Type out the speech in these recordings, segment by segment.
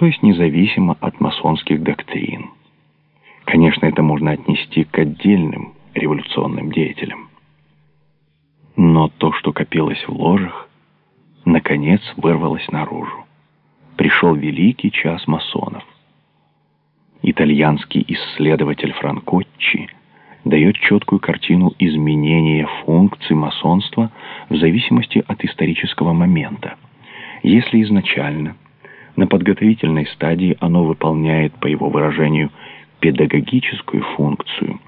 то есть независимо от масонских доктрин. Конечно, это можно отнести к отдельным революционным деятелям. Но то, что копилось в ложах, наконец вырвалось наружу. Пришел великий час масонов. Итальянский исследователь Франкотчи дает четкую картину изменения функций масонства в зависимости от исторического момента. Если изначально на подготовительной стадии оно выполняет, по его выражению, педагогическую функцию,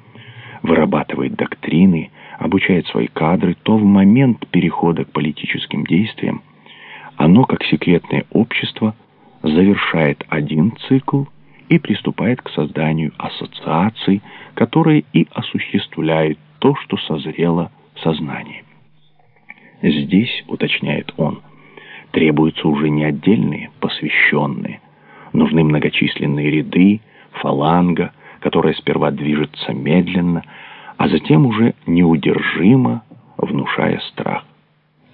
вырабатывает доктрины, обучает свои кадры, то в момент перехода к политическим действиям оно, как секретное общество, завершает один цикл и приступает к созданию ассоциаций, которые и осуществляют то, что созрело в. Здесь, уточняет он, требуются уже не отдельные посвященные, нужны многочисленные ряды, фаланга, которая сперва движется медленно, а затем уже неудержимо, внушая страх.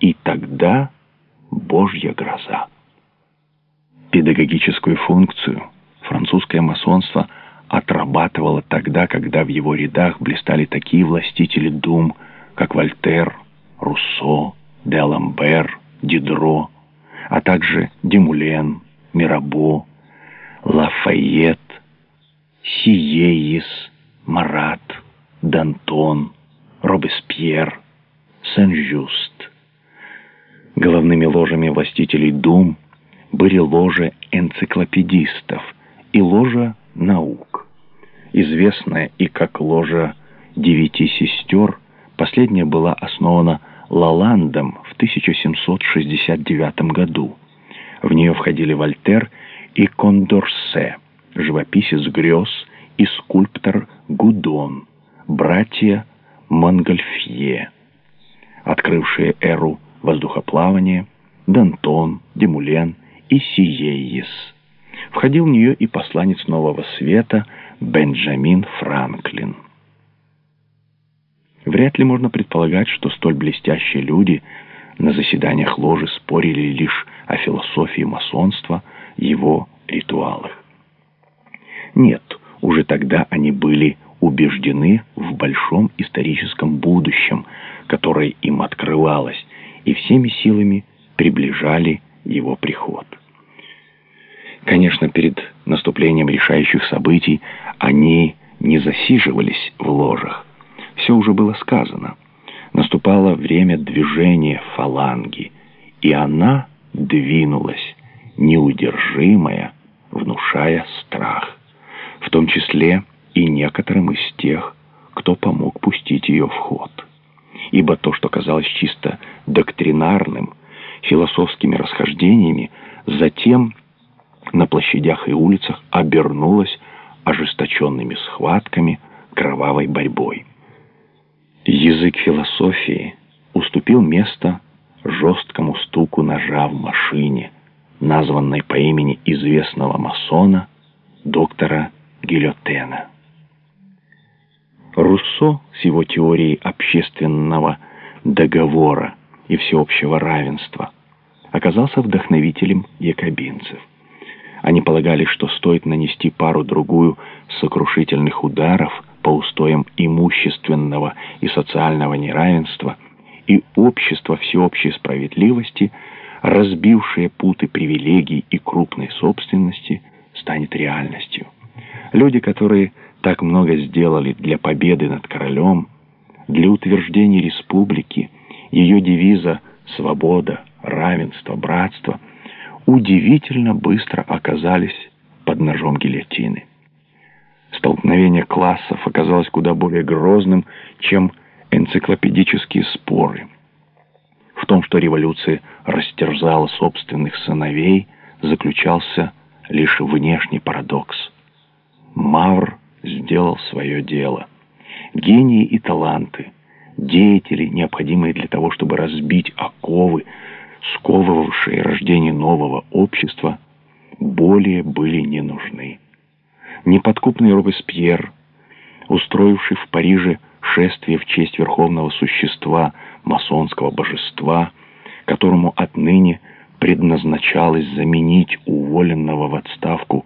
И тогда Божья гроза. Педагогическую функцию французское масонство отрабатывало тогда, когда в его рядах блистали такие властители дум, как Вольтер, Руссо, де Аламбер, Дидро, а также Демулен, Мирабо, Лафайет, Сиеис, Марат, Дантон, Робеспьер, Сен-Жюст. Головными ложами властителей дум были ложи энциклопедистов и ложа наук. Известная и как ложа девяти сестер, последняя была основана Лаландом 1769 году. В нее входили Вольтер и Кондорсе, живописец грез и скульптор Гудон, братья Монгольфье, открывшие эру воздухоплавания, Дантон, Демулен и Сиеис. Входил в нее и посланец Нового Света Бенджамин Франклин. Вряд ли можно предполагать, что столь блестящие люди на заседаниях ложи спорили лишь о философии масонства, его ритуалах. Нет, уже тогда они были убеждены в большом историческом будущем, которое им открывалось, и всеми силами приближали его приход. Конечно, перед наступлением решающих событий они не засиживались в ложах все уже было сказано. Наступало время движения фаланги, и она двинулась, неудержимая, внушая страх, в том числе и некоторым из тех, кто помог пустить ее в ход. Ибо то, что казалось чисто доктринарным, философскими расхождениями, затем на площадях и улицах обернулось ожесточенными схватками, кровавой борьбой. Язык философии уступил место жесткому стуку ножа в машине, названной по имени известного масона доктора Гильотена. Руссо с его теорией общественного договора и всеобщего равенства оказался вдохновителем якобинцев. Они полагали, что стоит нанести пару-другую сокрушительных ударов – по устоям имущественного и социального неравенства и общества всеобщей справедливости, разбившее путы привилегий и крупной собственности, станет реальностью. Люди, которые так много сделали для победы над королем, для утверждения республики, ее девиза «Свобода», «Равенство», «Братство», удивительно быстро оказались под ножом гильотины. Столкновение классов оказалось куда более грозным, чем энциклопедические споры. В том, что революция растерзала собственных сыновей, заключался лишь внешний парадокс. Мавр сделал свое дело. Гении и таланты, деятели, необходимые для того, чтобы разбить оковы, сковывавшие рождение нового общества, более были не нужны неподкупный Робеспьер, устроивший в Париже шествие в честь верховного существа масонского божества, которому отныне предназначалось заменить уволенного в отставку